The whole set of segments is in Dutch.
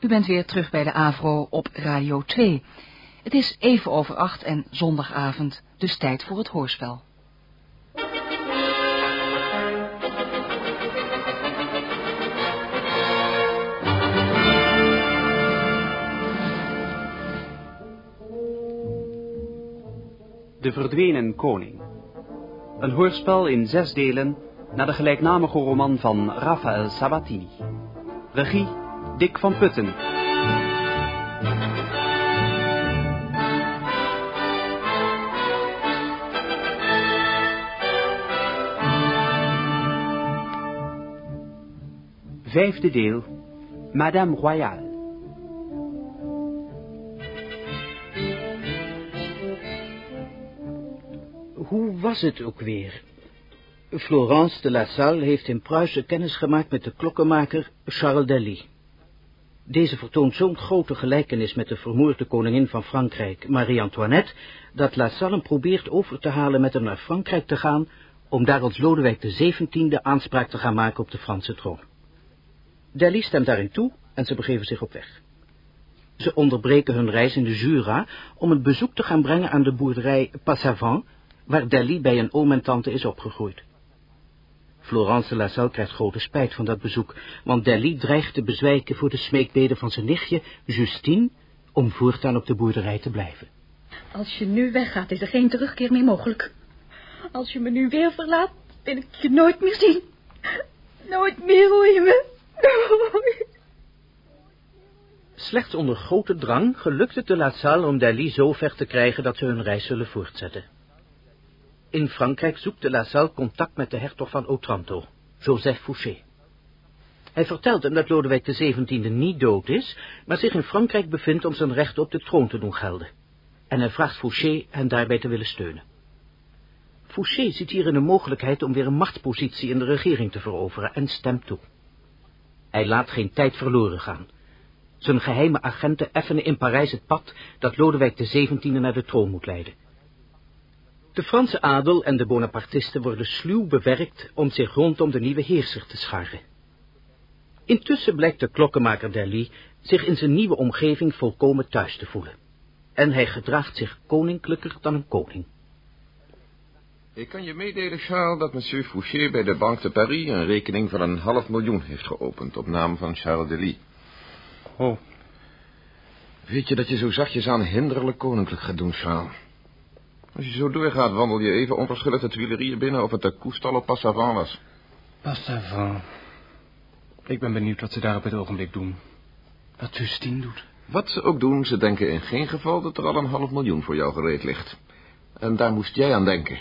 U bent weer terug bij de AVRO op Radio 2. Het is even over acht en zondagavond, dus tijd voor het hoorspel. De Verdwenen Koning. Een hoorspel in zes delen naar de gelijknamige roman van Raphaël Sabatini. Regie Dick van Putten. Vijfde deel. Madame Royale. Hoe was het ook weer? Florence de La Salle heeft in Pruisen kennis gemaakt met de klokkenmaker Charles Daly. Deze vertoont zo'n grote gelijkenis met de vermoorde koningin van Frankrijk, Marie-Antoinette, dat La Salle probeert over te halen met hem naar Frankrijk te gaan, om daar als Lodewijk XVII aanspraak te gaan maken op de Franse troon. Daly stemt daarin toe en ze begeven zich op weg. Ze onderbreken hun reis in de Jura om een bezoek te gaan brengen aan de boerderij Passavant, waar Daly bij een oom en tante is opgegroeid. Florence de La Salle krijgt grote spijt van dat bezoek, want Daly dreigt te bezwijken voor de smeekbeden van zijn nichtje, Justine, om voortaan op de boerderij te blijven. Als je nu weggaat, is er geen terugkeer meer mogelijk. Als je me nu weer verlaat, wil ik je nooit meer zien. Nooit meer hoor je me. Nooit. Slechts onder grote drang gelukt het de La Salle om Daly zo ver te krijgen dat ze hun reis zullen voortzetten. In Frankrijk zoekt de La Salle contact met de hertog van Otranto, Joseph Fouché. Hij vertelt hem dat Lodewijk XVII niet dood is, maar zich in Frankrijk bevindt om zijn recht op de troon te doen gelden. En hij vraagt Fouché hen daarbij te willen steunen. Fouché ziet hierin een mogelijkheid om weer een machtspositie in de regering te veroveren en stemt toe. Hij laat geen tijd verloren gaan. Zijn geheime agenten effenen in Parijs het pad dat Lodewijk XVII naar de troon moet leiden. De Franse adel en de Bonapartisten worden sluw bewerkt om zich rondom de nieuwe heerser te scharen. Intussen blijkt de klokkenmaker Daly zich in zijn nieuwe omgeving volkomen thuis te voelen. En hij gedraagt zich koninklijker dan een koning. Ik kan je meedelen, Charles, dat monsieur Fouché bij de Banque de Paris een rekening van een half miljoen heeft geopend op naam van Charles Delis. Oh, Weet je dat je zo zachtjes aan hinderlijk koninklijk gaat doen, Charles? Als je zo doorgaat, wandel je even onverschillig de Tuileries binnen of het de koestal op Passavant was. Passavant. Ik ben benieuwd wat ze daar op het ogenblik doen. Wat Justine doet. Wat ze ook doen, ze denken in geen geval dat er al een half miljoen voor jou gereed ligt. En daar moest jij aan denken.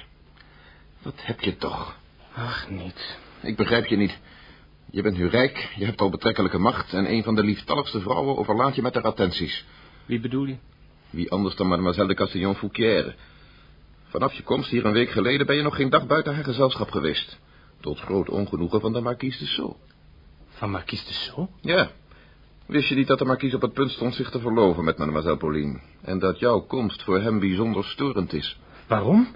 Wat heb je toch? Ach, niet. Ik begrijp je niet. Je bent nu rijk, je hebt al betrekkelijke macht... en een van de lieftalligste vrouwen overlaat je met haar attenties. Wie bedoel je? Wie anders dan mademoiselle de Castillon Fouquier. Vanaf je komst hier een week geleden ben je nog geen dag buiten haar gezelschap geweest. Tot groot ongenoegen van de marquise de Sceaux. Van Marquise de Sceaux? Ja. Wist je niet dat de marquise op het punt stond zich te verloven met mademoiselle Pauline? En dat jouw komst voor hem bijzonder storend is? Waarom?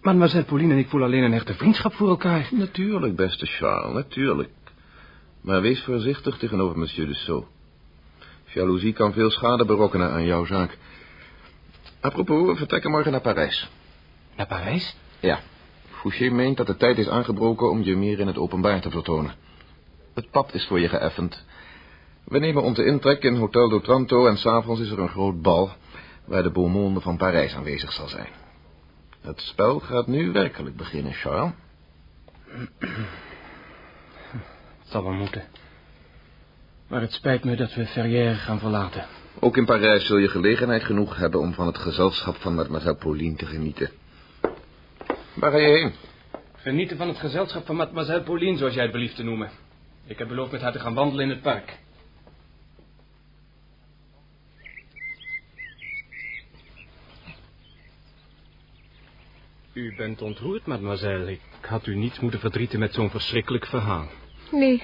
Mademoiselle Pauline en ik voelen alleen een echte vriendschap voor elkaar. Natuurlijk, beste Charles, natuurlijk. Maar wees voorzichtig tegenover monsieur de Sceaux. Jaloezie kan veel schade berokkenen aan jouw zaak. Apropos, we vertrekken morgen naar Parijs. Naar Parijs? Ja. Fouché meent dat de tijd is aangebroken om je meer in het openbaar te vertonen. Het pad is voor je geëffend. We nemen onze intrek in Hotel d'Otranto en s'avonds is er een groot bal... waar de beau monde van Parijs aanwezig zal zijn. Het spel gaat nu werkelijk beginnen, Charles. Het zal wel moeten. Maar het spijt me dat we Ferrières gaan verlaten. Ook in Parijs zul je gelegenheid genoeg hebben om van het gezelschap van mademoiselle Pauline te genieten. Waar ga je heen? Genieten van het gezelschap van mademoiselle Pauline, zoals jij het belieft te noemen. Ik heb beloofd met haar te gaan wandelen in het park. U bent ontroerd, mademoiselle. Ik had u niet moeten verdrieten met zo'n verschrikkelijk verhaal. Nee,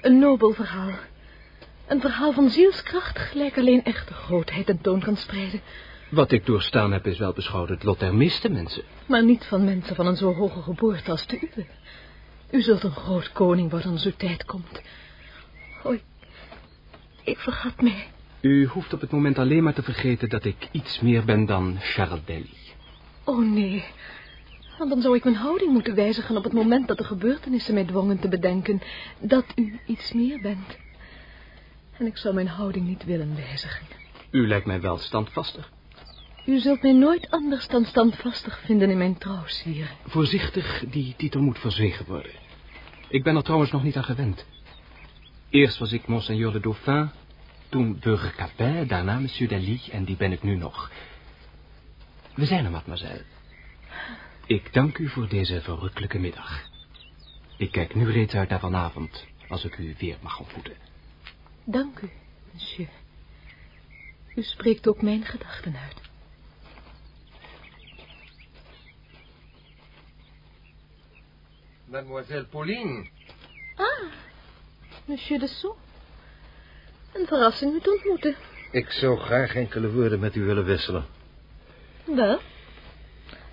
een nobel verhaal. Een verhaal van zielskracht, gelijk alleen echte grootheid ten toon kan spreiden. Wat ik doorstaan heb is wel beschouwd het lot der meeste mensen. Maar niet van mensen van een zo hoge geboorte als de uwe. U zult een groot koning worden als uw tijd komt. Oh, ik, Ik vergat mij. U hoeft op het moment alleen maar te vergeten dat ik iets meer ben dan Charles Delly. Oh nee, want dan zou ik mijn houding moeten wijzigen op het moment dat de gebeurtenissen mij dwongen te bedenken dat u iets meer bent. En ik zou mijn houding niet willen wijzigen. U lijkt mij wel standvastig. U zult mij nooit anders dan standvastig vinden in mijn trouw, sire. Voorzichtig, die titel moet verzwegen worden. Ik ben er trouwens nog niet aan gewend. Eerst was ik monseigneur de Dauphin, toen burger Capin, daarna monsieur Daly en die ben ik nu nog. We zijn er, mademoiselle. Ik dank u voor deze verrukkelijke middag. Ik kijk nu reeds uit naar vanavond, als ik u weer mag ontmoeten. Dank u, monsieur. U spreekt ook mijn gedachten uit. Mademoiselle Pauline. Ah, monsieur de Sceaux. Een verrassing u te ontmoeten. Ik zou graag enkele woorden met u willen wisselen. Wel,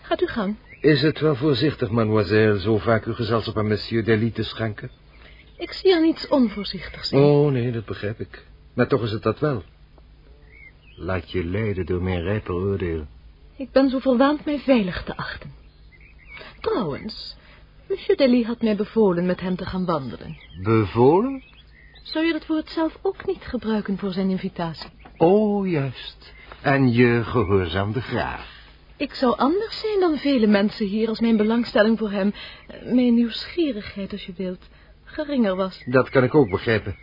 gaat u gang. Is het wel voorzichtig, mademoiselle, zo vaak uw gezelschap aan monsieur Delis te schenken? Ik zie er niets onvoorzichtigs in. Oh, nee, dat begrijp ik. Maar toch is het dat wel. Laat je leiden door mijn rijper oordeel. Ik ben zo verwaand mij veilig te achten. Trouwens, monsieur Delis had mij bevolen met hem te gaan wandelen. Bevolen? Zou je dat woord zelf ook niet gebruiken voor zijn invitatie? Oh, juist. En je gehoorzaamde graag. Ik zou anders zijn dan vele mensen hier als mijn belangstelling voor hem, eh, mijn nieuwsgierigheid als je wilt, geringer was. Dat kan ik ook begrijpen.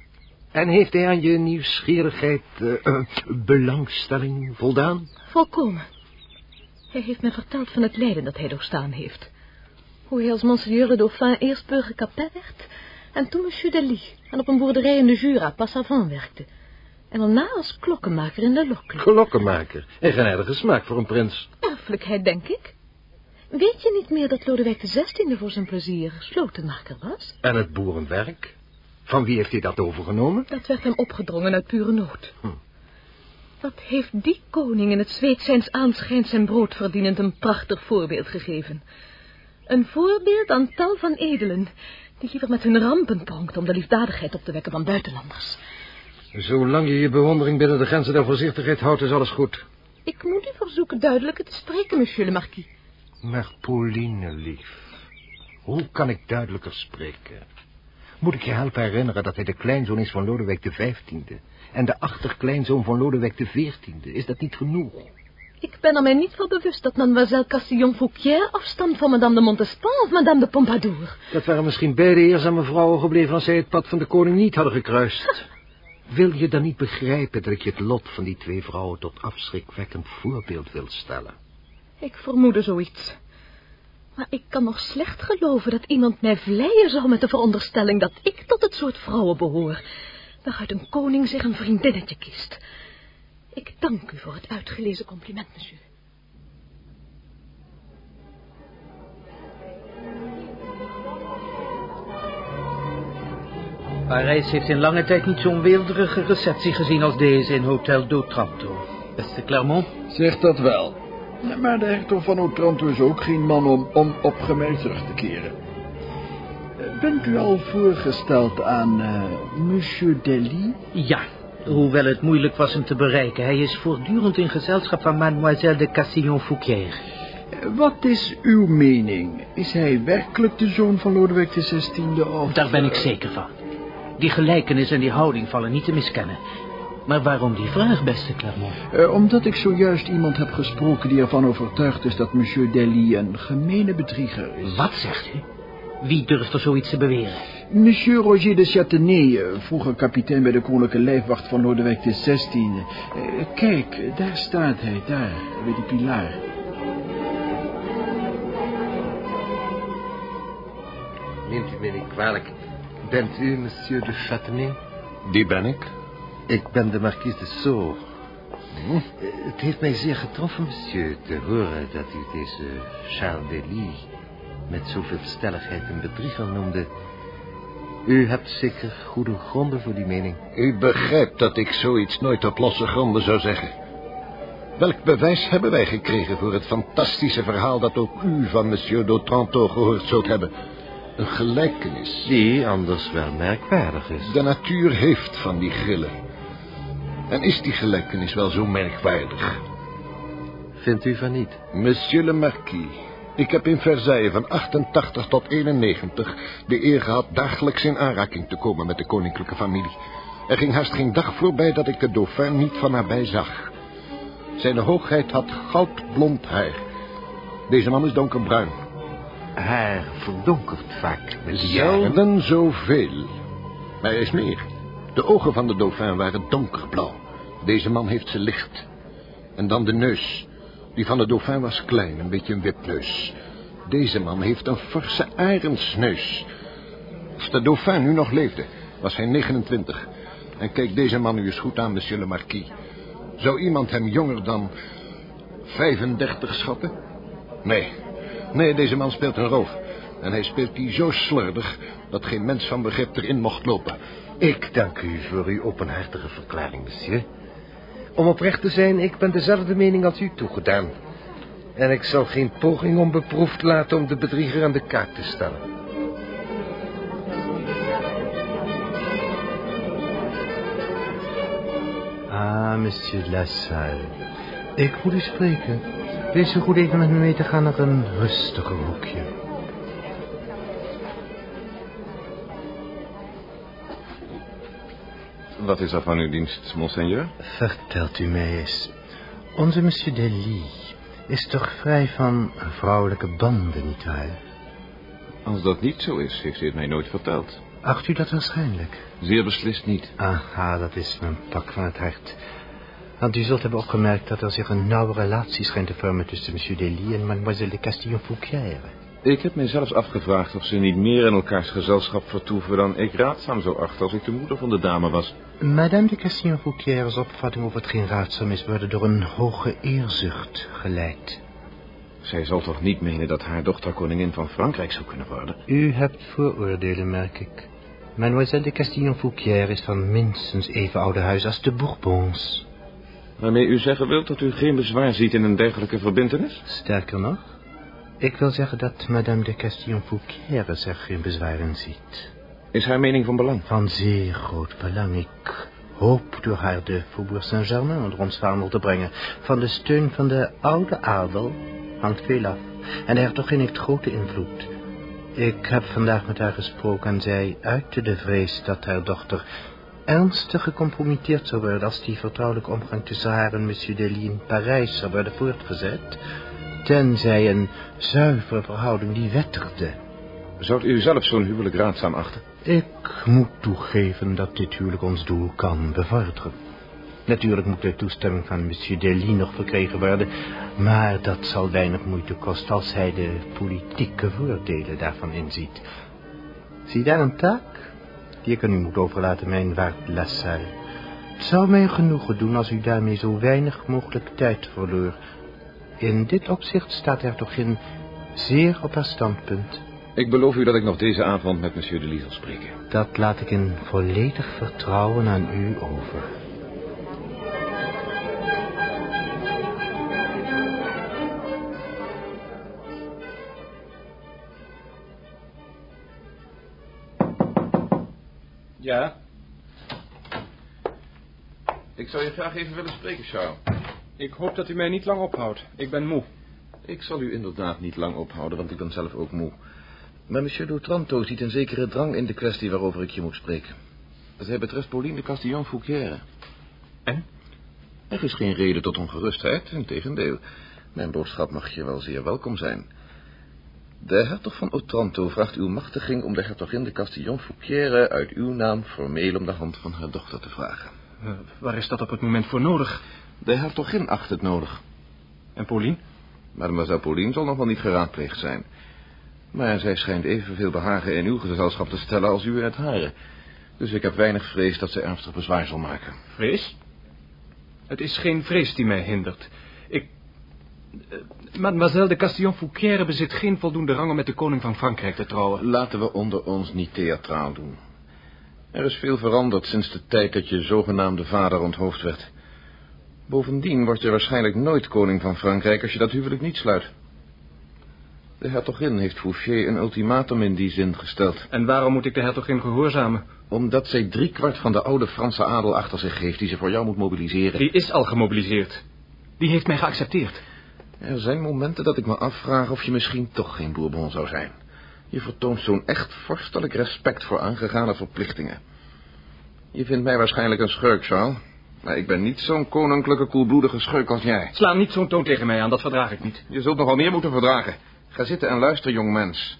En heeft hij aan je nieuwsgierigheid, eh, eh, belangstelling voldaan? Volkomen. Hij heeft mij verteld van het lijden dat hij doorstaan heeft. Hoe hij als monseigneur de Dauphin eerst burger Capet werd... en toen monsieur Delis en op een boerderij in de Jura Passavant werkte. En daarna als klokkenmaker in de Locle. Klokkenmaker. En genadige smaak voor een prins. Erfelijkheid, denk ik. Weet je niet meer dat Lodewijk XVI voor zijn plezier slotenmaker was? En het boerenwerk? Van wie heeft hij dat overgenomen? Dat werd hem opgedrongen uit pure nood. Hm. Wat heeft die koning in het zweet zijns aanschijns zijn brood verdienend een prachtig voorbeeld gegeven. Een voorbeeld aan tal van edelen, die liever met hun rampen pronkt om de liefdadigheid op te wekken van buitenlanders. Zolang je je bewondering binnen de grenzen der voorzichtigheid houdt, is alles goed. Ik moet u verzoeken duidelijker te spreken, monsieur le marquis. Maar Pauline, lief, hoe kan ik duidelijker spreken? Moet ik je helpen herinneren dat hij de kleinzoon is van Lodewijk de vijftiende en de achterkleinzoon van Lodewijk de veertiende? Is dat niet genoeg? Ik ben er mij niet van bewust dat mademoiselle Castillon Fouquier afstamt van madame de Montespan of madame de Pompadour. Dat waren misschien beide eerzame vrouwen gebleven als zij het pad van de koning niet hadden gekruist. Wil je dan niet begrijpen dat ik je het lot van die twee vrouwen tot afschrikwekkend voorbeeld wil stellen? Ik vermoedde zoiets. Maar ik kan nog slecht geloven dat iemand mij vleien zou met de veronderstelling dat ik tot het soort vrouwen behoor, waaruit een koning zich een vriendinnetje kiest. Ik dank u voor het uitgelezen compliment, monsieur. Parijs heeft in lange tijd niet zo'n weelderige receptie gezien als deze in Hotel d'Otranto. Beste Clermont? Zeg dat wel. Maar de hertog van Otranto is ook geen man om onopgemerkt terug te keren. Eh, Bent u al voorgesteld aan eh, monsieur Delis? Ja, hoewel het moeilijk was hem te bereiken. Hij is voortdurend in gezelschap van mademoiselle de Castillon-Fouquier. Wat is uw mening? Is hij werkelijk de zoon van Lodewijk XVI of... Daar ben ik zeker van. Die gelijkenis en die houding vallen niet te miskennen. Maar waarom die vraag, beste Clermont? Eh, omdat ik zojuist iemand heb gesproken die ervan overtuigd is dat monsieur Delis een gemene bedrieger is. Wat zegt u? Wie durft er zoiets te beweren? Monsieur Roger de Châtenay, eh, vroeger kapitein bij de koninklijke lijfwacht van Lodewijk XVI. Eh, kijk, daar staat hij, daar, bij die pilaar. Neemt u me niet kwalijk. Bent u monsieur de Châtenay? Die ben ik. Ik ben de marquise de Sceaux. Eh, Het heeft mij zeer getroffen, monsieur, te horen dat u deze Charles Delis met zoveel stelligheid een bedrieger noemde. U hebt zeker goede gronden voor die mening. U begrijpt dat ik zoiets nooit op losse gronden zou zeggen. Welk bewijs hebben wij gekregen voor het fantastische verhaal dat ook u van monsieur d'Otranto gehoord zult hebben? Een gelijkenis. Die anders wel merkwaardig is. De natuur heeft van die grillen. En is die gelijkenis wel zo merkwaardig? Vindt u van niet? Monsieur le Marquis, ik heb in Versailles van 88 tot 91 de eer gehad dagelijks in aanraking te komen met de koninklijke familie. Er ging haast geen dag voorbij dat ik de dauphin niet van nabij zag. Zijn hoogheid had goudblond haar. Deze man is donkerbruin. Haar verdonkert vaak met jaren. Zelden zoveel. Maar er is meer. De ogen van de dauphin waren donkerblauw. Deze man heeft ze licht. En dan de neus. Die van de dauphin was klein, een beetje een wipneus. Deze man heeft een forse arendsneus. Als de dauphin nu nog leefde, was hij 29. En kijk deze man nu eens goed aan, monsieur le marquis. Zou iemand hem jonger dan 35 schatten? Nee. Nee, deze man speelt een roof. En hij speelt die zo slordig dat geen mens van begrip erin mocht lopen. Ik dank u voor uw openhartige verklaring, monsieur. Om oprecht te zijn, ik ben dezelfde mening als u toegedaan. En ik zal geen poging onbeproefd laten om de bedrieger aan de kaak te stellen. Ah, monsieur Lassalle. Ik moet u spreken. Wees zo goed even met me mee te gaan naar een rustiger hoekje. Wat is er van uw dienst, monseigneur? Vertelt u mij eens. Onze monsieur Delis is toch vrij van vrouwelijke banden, nietwaar? Als dat niet zo is, heeft u het mij nooit verteld. Acht u dat waarschijnlijk? Zeer beslist niet. Aha, dat is mijn pak van het hart. Want u zult hebben opgemerkt dat er zich een nauwe relatie schijnt te vormen tussen monsieur Delis en mademoiselle de Castillon-Fouquière. Ik heb mij zelfs afgevraagd of ze niet meer in elkaars gezelschap vertoeven dan ik raadzaam zou achten als ik de moeder van de dame was. Madame de Castillon-Fouquière's opvatting over hetgeen raadzaam is worden door een hoge eerzucht geleid. Zij zal toch niet menen dat haar dochter koningin van Frankrijk zou kunnen worden? U hebt vooroordelen, merk ik. Mademoiselle de Castillon-Fouquière is van minstens even oude huis als de Bourbons. Waarmee u zeggen wilt dat u geen bezwaar ziet in een dergelijke verbintenis? Sterker nog, ik wil zeggen dat Madame de Castillon-Fouquière zich geen bezwaar in ziet. Is haar mening van belang? Van zeer groot belang. Ik hoop door haar de Faubourg Saint-Germain onder ons vaandel te brengen. Van de steun van de oude adel hangt veel af. En de hertogin heeft grote invloed. Ik heb vandaag met haar gesproken en zij uitte de vrees dat haar dochter ernstig gecompromitteerd zou worden als die vertrouwelijke omgang tussen haar en monsieur Delis in Parijs zou worden voortgezet, tenzij een zuivere verhouding die wettigde. Zou u zelf zo'n huwelijk raadzaam achten? Ik moet toegeven dat dit huwelijk ons doel kan bevorderen. Natuurlijk moet de toestemming van monsieur Delis nog verkregen worden, maar dat zal weinig moeite kosten als hij de politieke voordelen daarvan inziet. Zie daar een taak die ik aan u moet overlaten, mijn waard Lassalle. Het zou mij genoegen doen als u daarmee zo weinig mogelijk tijd verloor. In dit opzicht staat er toch in zeer op haar standpunt. Ik beloof u dat ik nog deze avond met monsieur de Lis zal spreken. Dat laat ik in volledig vertrouwen aan u over. Ja? Ik zou je graag even willen spreken, Charles. Ik hoop dat u mij niet lang ophoudt. Ik ben moe. Ik zal u inderdaad niet lang ophouden, want ik ben zelf ook moe. Maar monsieur Doutranto ziet een zekere drang in de kwestie waarover ik je moet spreken. Zij betreft Pauline de Castillon-Fouquière. En? Er is geen reden tot ongerustheid, integendeel. Mijn boodschap mag je wel zeer welkom zijn. De hertog van Otranto vraagt uw machtiging om de hertogin de Castillon-Fouquière uit uw naam formeel om de hand van haar dochter te vragen. Uh, waar is dat op het moment voor nodig? De hertogin acht het nodig. En Pauline? Mademoiselle Pauline zal nog wel niet geraadpleegd zijn. Maar zij schijnt evenveel behagen in uw gezelschap te stellen als u in het hare. Dus ik heb weinig vrees dat ze ernstig bezwaar zal maken. Vrees? Het is geen vrees die mij hindert. Ik... Uh, mademoiselle de Castillon-Fouquière bezit geen voldoende rang om met de koning van Frankrijk te trouwen. Laten we onder ons niet theatraal doen. Er is veel veranderd sinds de tijd dat je zogenaamde vader onthoofd werd. Bovendien word je waarschijnlijk nooit koning van Frankrijk als je dat huwelijk niet sluit. De hertogin heeft Fouché een ultimatum in die zin gesteld. En waarom moet ik de hertogin gehoorzamen? Omdat zij driekwart van de oude Franse adel achter zich heeft... die ze voor jou moet mobiliseren. Die is al gemobiliseerd. Die heeft mij geaccepteerd. Er zijn momenten dat ik me afvraag of je misschien toch geen Bourbon zou zijn. Je vertoont zo'n echt vorstelijk respect voor aangegane verplichtingen. Je vindt mij waarschijnlijk een schurk, Charles. Maar ik ben niet zo'n koninklijke koelbloedige schurk als jij. Sla niet zo'n toon tegen mij aan, dat verdraag ik niet. Je zult nogal meer moeten verdragen. Ga zitten en luister, jong mens.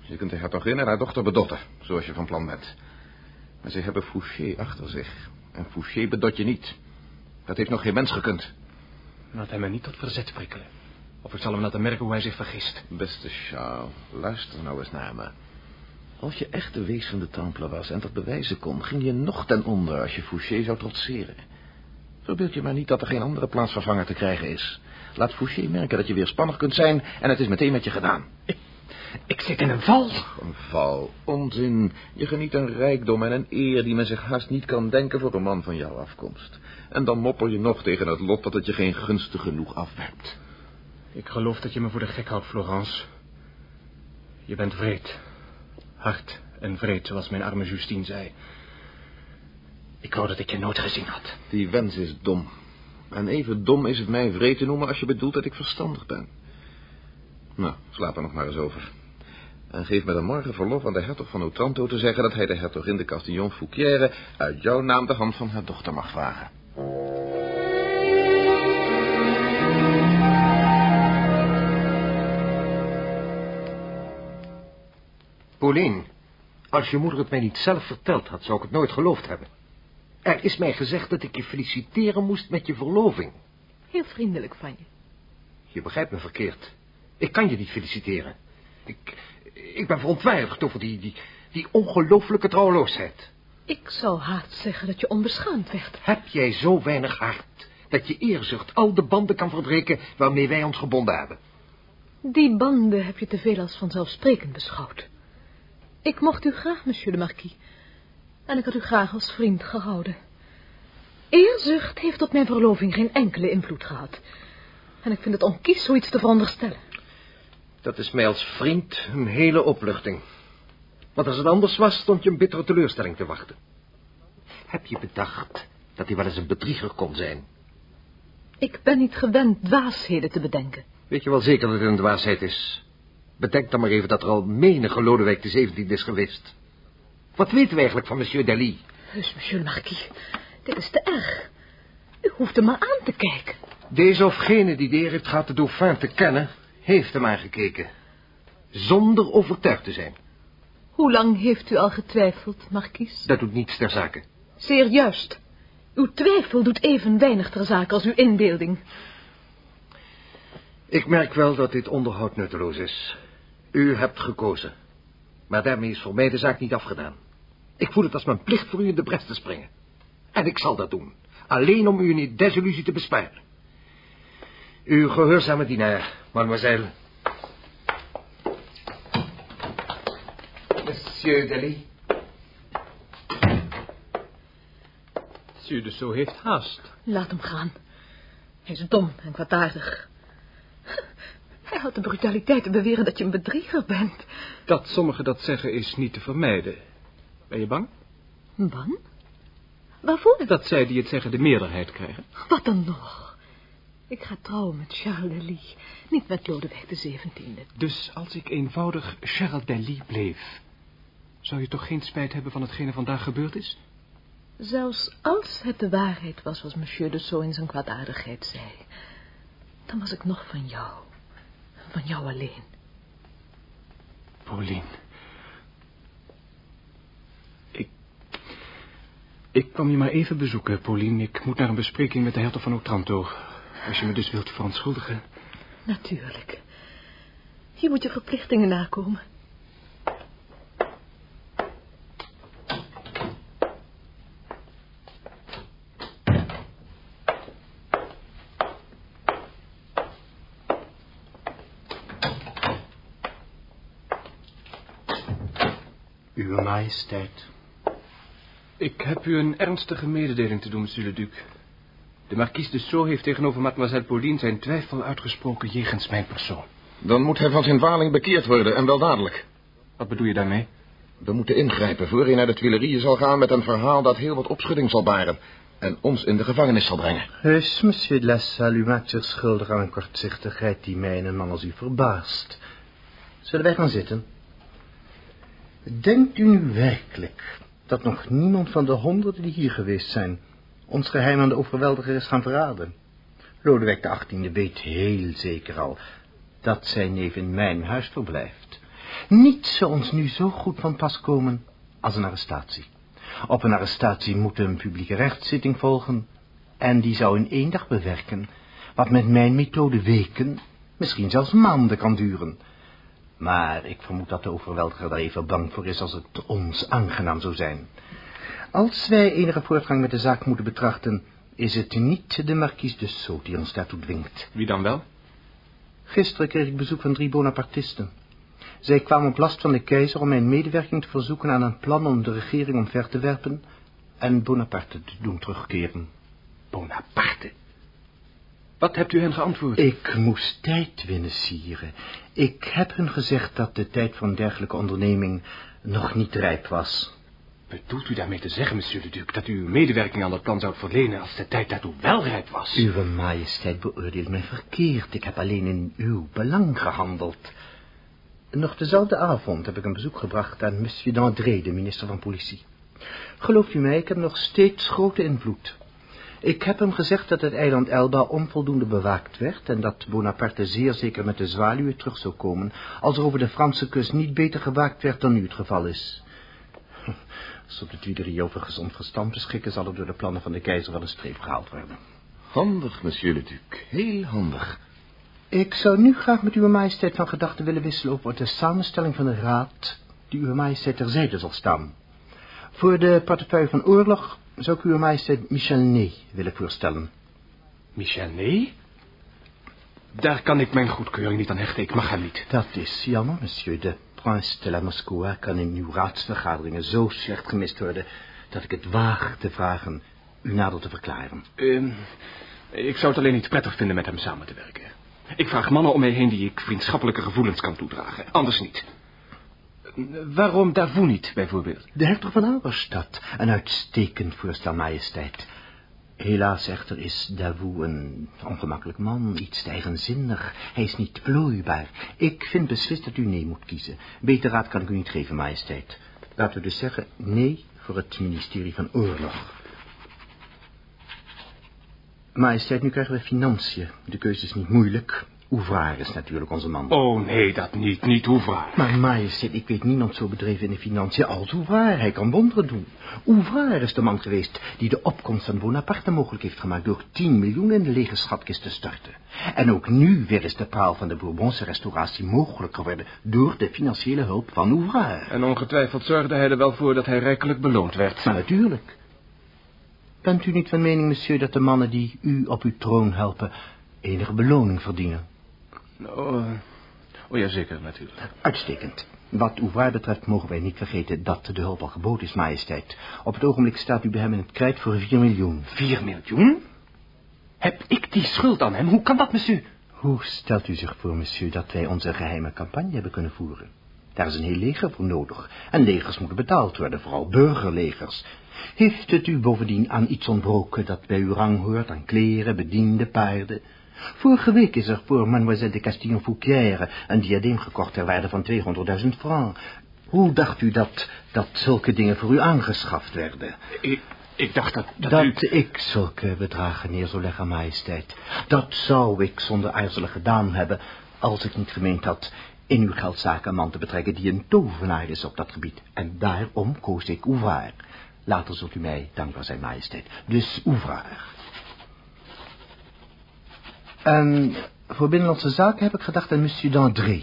Je kunt de hertogin en haar dochter bedotten, zoals je van plan bent. Maar ze hebben Fouché achter zich. En Fouché bedot je niet. Dat heeft nog geen mens gekund. Laat hij me niet tot verzet prikkelen. Of ik zal hem laten merken hoe hij zich vergist. Beste Charles, luister nou eens naar me. Als je echt de wees van de Temple was en dat bewijzen kon... ging je nog ten onder als je Fouché zou trotseren. Verbeeld je maar niet dat er geen andere plaatsvervanger te krijgen is. Laat Fouché merken dat je weer spannig kunt zijn... en het is meteen met je gedaan. Ik, ik zit in een val. Een val, onzin. Je geniet een rijkdom en een eer die men zich haast niet kan denken voor een man van jouw afkomst. En dan mopper je nog tegen het lot dat het je geen gunstig genoeg afwerpt. Ik geloof dat je me voor de gek houdt, Florence. Je bent vreed. Hard en vreed, zoals mijn arme Justine zei. Ik wou dat ik je nooit gezien had. Die wens is dom. En even dom is het mij vreed te noemen als je bedoelt dat ik verstandig ben. Nou, slaap er nog maar eens over. En geef me dan morgen verlof aan de hertog van Otranto te zeggen... dat hij de hertogin de Castillon Fouquière uit jouw naam de hand van haar dochter mag vragen. Pauline, als je moeder het mij niet zelf verteld had, zou ik het nooit geloofd hebben. Er is mij gezegd dat ik je feliciteren moest met je verloving. Heel vriendelijk van je. Je begrijpt me verkeerd. Ik kan je niet feliciteren. Ik, ik ben verontwaardigd over die, die, die ongelooflijke trouweloosheid. Ik zou haast zeggen dat je onbeschaamd werd. Heb jij zo weinig hart dat je eerzucht al de banden kan verbreken waarmee wij ons gebonden hebben? Die banden heb je te veel als vanzelfsprekend beschouwd. Ik mocht u graag, monsieur de marquis. En ik had u graag als vriend gehouden. Eerzucht heeft op mijn verloving geen enkele invloed gehad. En ik vind het onkies zoiets te veronderstellen. Dat is mij als vriend een hele opluchting. Want als het anders was, stond je een bittere teleurstelling te wachten. Heb je bedacht dat hij wel eens een bedrieger kon zijn? Ik ben niet gewend dwaasheden te bedenken. Weet je wel zeker dat het een dwaasheid is? Bedenk dan maar even dat er al menige Lodewijk de 17 is geweest. Wat weten we eigenlijk van monsieur Dali? Dus, monsieur marquis, dit is te erg. U hoeft hem maar aan te kijken. Deze of gene die de eer heeft gehad de dauphin te kennen, heeft hem aangekeken. Zonder overtuigd te zijn. Hoe lang heeft u al getwijfeld, marquis? Dat doet niets ter zake. Zeer juist. Uw twijfel doet even weinig ter zake als uw inbeelding. Ik merk wel dat dit onderhoud nutteloos is. U hebt gekozen. Maar daarmee is voor mij de zaak niet afgedaan. Ik voel het als mijn plicht voor u in de bres te springen. En ik zal dat doen. Alleen om u een desillusie te besparen. Uw gehoorzame dienaar, mademoiselle. Monsieur Dali. Monsieur de Sceaux heeft haast. Laat hem gaan. Hij is dom en kwaadaardig. Had de brutaliteit te beweren dat je een bedrieger bent. Dat sommigen dat zeggen is niet te vermijden. Ben je bang? Bang? Waarvoor? Dat zij die het zeggen de meerderheid krijgen. Wat dan nog? Ik ga trouwen met Charles Delis, niet met Lodewijk de zeventiende. Dus als ik eenvoudig Charles Delis bleef... zou je toch geen spijt hebben van hetgene vandaag gebeurd is? Zelfs als het de waarheid was, wat monsieur de Sceaux in zijn kwaadaardigheid zei... dan was ik nog van jou. Van jou alleen. Pauline. Ik... Ik kwam je maar even bezoeken, Pauline. Ik moet naar een bespreking met de hertog van Otranto. Als je me dus wilt verontschuldigen. Natuurlijk. Je moet je verplichtingen nakomen. Uwe majesteit. Ik heb u een ernstige mededeling te doen, monsieur le duc. De marquis de Sceaux heeft tegenover mademoiselle Pauline zijn twijfel uitgesproken jegens mijn persoon. Dan moet hij van zijn dwaling bekeerd worden en wel dadelijk. Wat bedoel je daarmee? We moeten ingrijpen voor hij naar de Tuileries zal gaan met een verhaal dat heel wat opschudding zal baren en ons in de gevangenis zal brengen. Heus, monsieur de La Salle, u maakt zich schuldig aan een kortzichtigheid die mij en een man als u verbaast. Zullen wij gaan zitten? Denkt u nu werkelijk dat nog niemand van de honderden die hier geweest zijn ons geheim aan de overweldiger is gaan verraden? Lodewijk de achttiende weet heel zeker al dat zijn neef in mijn huis verblijft. Niets zou ons nu zo goed van pas komen als een arrestatie. Op een arrestatie moet een publieke rechtszitting volgen, en die zou in één dag bewerken, wat met mijn methode weken, misschien zelfs maanden kan duren. Maar ik vermoed dat de overweldiger daar even bang voor is als het ons aangenaam zou zijn. Als wij enige voortgang met de zaak moeten betrachten, is het niet de marquise de Sceaux die ons daartoe dwingt. Wie dan wel? Gisteren kreeg ik bezoek van drie Bonapartisten. Zij kwamen op last van de keizer om mijn medewerking te verzoeken aan een plan om de regering omver te werpen en Bonaparte te doen terugkeren. Bonaparte? Wat hebt u hen geantwoord? Ik moest tijd winnen, sire. Ik heb hun gezegd dat de tijd een dergelijke onderneming nog niet rijp was. Bedoelt u daarmee te zeggen, monsieur de Duc, dat u uw medewerking aan dat plan zou verlenen als de tijd daartoe wel rijp was? Uwe majesteit beoordeelt mij verkeerd. Ik heb alleen in uw belang gehandeld. Nog dezelfde avond heb ik een bezoek gebracht aan monsieur d'André, de minister van politie. Gelooft u mij, ik heb nog steeds grote invloed. Ik heb hem gezegd dat het eiland Elba onvoldoende bewaakt werd... en dat Bonaparte zeer zeker met de zwaluwen terug zou komen... als er over de Franse kust niet beter gewaakt werd dan nu het geval is. Als op de Tuileries over gezond verstand beschikken... zal er door de plannen van de keizer wel een streep gehaald worden. Handig, monsieur le duc. Heel handig. Ik zou nu graag met uw majesteit van gedachten willen wisselen... over de samenstelling van de raad... die uw majesteit terzijde zal staan. Voor de portefeuille van oorlog zou ik uw majesteit Michel Ney willen voorstellen. Michel Ney? Daar kan ik mijn goedkeuring niet aan hechten, ik mag hem niet. Dat is jammer, monsieur. De prince de la Moscou kan in uw raadsvergaderingen zo slecht gemist worden... dat ik het waag te vragen u nader te verklaren. Uh, ik zou het alleen niet prettig vinden met hem samen te werken. Ik vraag mannen om mij heen die ik vriendschappelijke gevoelens kan toedragen. Anders niet. Waarom Davout niet, bijvoorbeeld? De hertog van Auerstad, een uitstekend voorstel, majesteit. Helaas echter is Davout een ongemakkelijk man, iets te eigenzinnig. Hij is niet plooibaar. Ik vind beslist dat u nee moet kiezen. Beter raad kan ik u niet geven, majesteit. Laten we dus zeggen nee voor het ministerie van Oorlog. Majesteit, nu krijgen we financiën. De keuze is niet moeilijk. Ouvraar is natuurlijk onze man. Oh, nee, dat niet. Niet Ouvraar. Maar majesteit, ik weet niemand zo bedreven in de financiën als Ouvraar. Hij kan wonderen doen. Ouvraar is de man geweest die de opkomst van Bonaparte mogelijk heeft gemaakt... door 10 miljoen in de lege schatkist te storten. En ook nu weer is de paal van de Bourbonse restauratie mogelijk geworden... door de financiële hulp van Ouvraar. En ongetwijfeld zorgde hij er wel voor dat hij rijkelijk beloond werd. Maar natuurlijk. Bent u niet van mening, monsieur, dat de mannen die u op uw troon helpen... enige beloning verdienen? Oh, oh ja, zeker, natuurlijk. Uitstekend. Wat uw waar betreft mogen wij niet vergeten dat de hulp al geboden is, majesteit. Op het ogenblik staat u bij hem in het krijt voor 4 miljoen. 4 miljoen? Heb ik die schuld aan hem? Hoe kan dat, monsieur? Hoe stelt u zich voor, monsieur, dat wij onze geheime campagne hebben kunnen voeren? Daar is een heel leger voor nodig. En legers moeten betaald worden, vooral burgerlegers. Heeft het u bovendien aan iets ontbroken dat bij uw rang hoort, aan kleren, bedienden, paarden... Vorige week is er voor mademoiselle de Castillon-Fouquière een diadeem gekocht ter waarde van 200.000 francs. Hoe dacht u dat, dat zulke dingen voor u aangeschaft werden? Ik, ik dacht dat, dat, dat u... ik zulke bedragen neer zou leggen, majesteit. Dat zou ik zonder aarzelen gedaan hebben, als ik niet gemeend had in uw geldzaken een man te betrekken die een tovenaar is op dat gebied. En daarom koos ik Ouvraar. Later zult u mij dankbaar zijn, majesteit. Dus Ouvraar. En voor Binnenlandse Zaken heb ik gedacht aan monsieur d'André.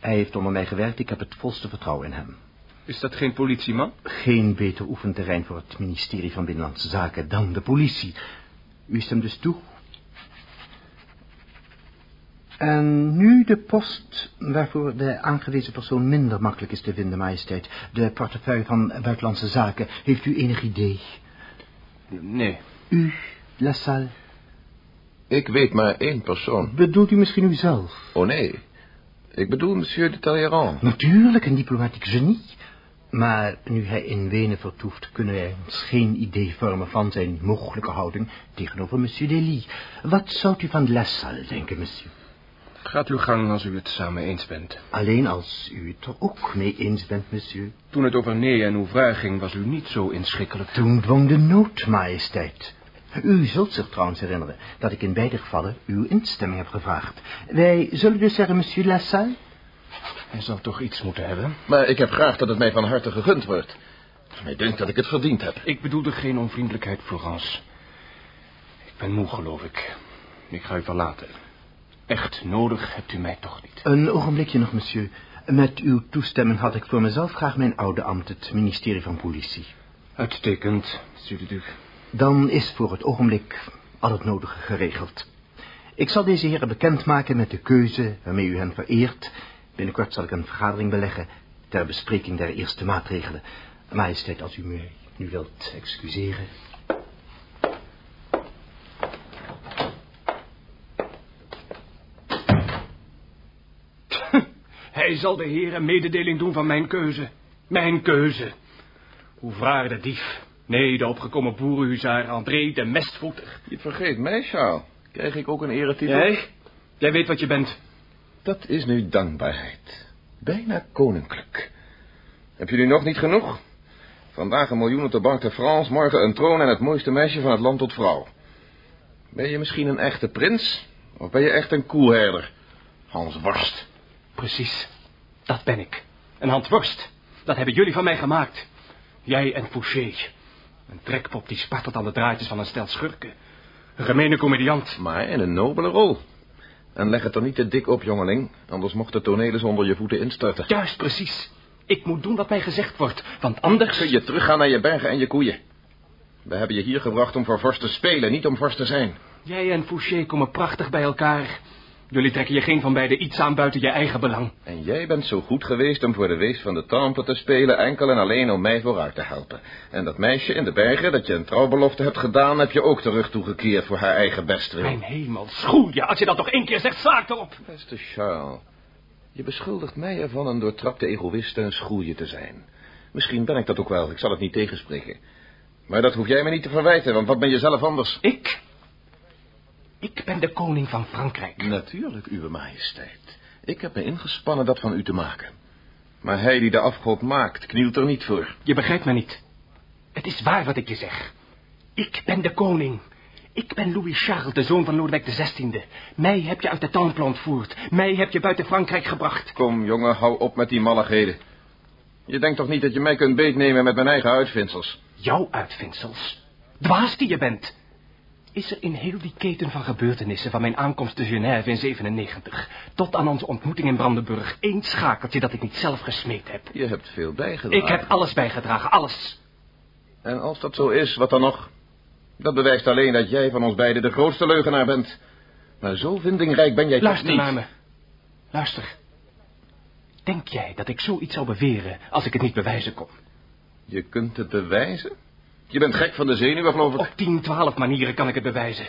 Hij heeft onder mij gewerkt, ik heb het volste vertrouwen in hem. Is dat geen politieman? Geen beter oefenterrein voor het ministerie van Binnenlandse Zaken dan de politie. U stemt dus toe? En nu de post waarvoor de aangewezen persoon minder makkelijk is te vinden, majesteit. De portefeuille van Buitenlandse Zaken. Heeft u enig idee? Nee. U, La Salle? Ik weet maar één persoon. Bedoelt u misschien uzelf? Oh nee, ik bedoel monsieur de Talleyrand. Natuurlijk, een diplomatiek genie. Maar nu hij in Wenen vertoeft, kunnen wij ons geen idee vormen van zijn mogelijke houding tegenover monsieur Delis. Wat zou u van La Salle denken, monsieur? Gaat uw gang als u het samen eens bent. Alleen als u het er ook mee eens bent, monsieur. Toen het over nee en ouvraar ging, was u niet zo inschikkelijk. Toen dwong de nood, majesteit. U zult zich trouwens herinneren dat ik in beide gevallen uw instemming heb gevraagd. Wij zullen dus zeggen, monsieur La Salle? Hij zal toch iets moeten hebben? Maar ik heb graag dat het mij van harte gegund wordt. Mij denkt dat ik het verdiend heb. Ik bedoelde geen onvriendelijkheid, Florence. Ik ben moe, geloof ik. Ik ga u verlaten. Echt nodig hebt u mij toch niet. Een ogenblikje nog, monsieur. Met uw toestemming had ik voor mezelf graag mijn oude ambt, het ministerie van Politie. Uitstekend, monsieur de Duc. Dan is voor het ogenblik al het nodige geregeld. Ik zal deze heren bekendmaken met de keuze waarmee u hen vereert. Binnenkort zal ik een vergadering beleggen ter bespreking der eerste maatregelen. Majesteit, als u me nu wilt excuseren. Hij zal de heren mededeling doen van mijn keuze. Mijn keuze. Hoe vraag de dief. Nee, de opgekomen boerenhuzaar André de Mestvoeter. Je vergeet mij, Charles. Krijg ik ook een eretitel? Jij? Jij weet wat je bent. Dat is nu dankbaarheid. Bijna koninklijk. Heb je nu nog niet genoeg? Vandaag een miljoen op de Bank de France, morgen een troon en het mooiste meisje van het land tot vrouw. Ben je misschien een echte prins? Of ben je echt een koelherder? Hans Worst. Precies. Dat ben ik. Een handworst. Dat hebben jullie van mij gemaakt. Jij en Fouché. Een trekpop die spartelt aan de draadjes van een stel schurken. Een gemene comediant. Maar in een nobele rol. En leg het er niet te dik op, jongeling. Anders mocht de toneel eens onder je voeten instorten. Juist, precies. Ik moet doen wat mij gezegd wordt. Want anders... Kun je teruggaan naar je bergen en je koeien. We hebben je hier gebracht om voor vorst te spelen, niet om vorst te zijn. Jij en Fouché komen prachtig bij elkaar. Jullie trekken je geen van beiden iets aan buiten je eigen belang. En jij bent zo goed geweest om voor de wees van de Temple te spelen... enkel en alleen om mij vooruit te helpen. En dat meisje in de bergen dat je een trouwbelofte hebt gedaan... heb je ook terug toegekeerd voor haar eigen bestwil. Mijn hemel, schoelje, als je dat toch één keer zegt, slaak erop. Beste Charles, je beschuldigt mij ervan een doortrapte egoïst en een schoelje te zijn. Misschien ben ik dat ook wel, ik zal het niet tegenspreken. Maar dat hoef jij me niet te verwijten, want wat ben je zelf anders? Ik? Ik ben de koning van Frankrijk. Natuurlijk, uwe majesteit. Ik heb me ingespannen dat van u te maken. Maar hij die de afgod maakt, knielt er niet voor. Je begrijpt me niet. Het is waar wat ik je zeg. Ik ben de koning. Ik ben Louis Charles, de zoon van Lodewijk XVI. Mij heb je uit de Temple ontvoerd. Mij heb je buiten Frankrijk gebracht. Kom, jongen, hou op met die malligheden. Je denkt toch niet dat je mij kunt beetnemen met mijn eigen uitvindsels? Jouw uitvindsels? Dwaas die je bent. Is er in heel die keten van gebeurtenissen van mijn aankomst te Genève in 97... tot aan onze ontmoeting in Brandenburg één schakeltje dat ik niet zelf gesmeed heb? Je hebt veel bijgedragen. Ik heb alles bijgedragen, alles. En als dat zo is, wat dan nog? Dat bewijst alleen dat jij van ons beiden de grootste leugenaar bent. Maar zo vindingrijk ben jij Luister toch niet. naar me. Luister. Denk jij dat ik zoiets zou beweren als ik het niet bewijzen kon? Je kunt het bewijzen? Je bent gek van de zenuwen, geloof ik. Op tien, twaalf manieren kan ik het bewijzen.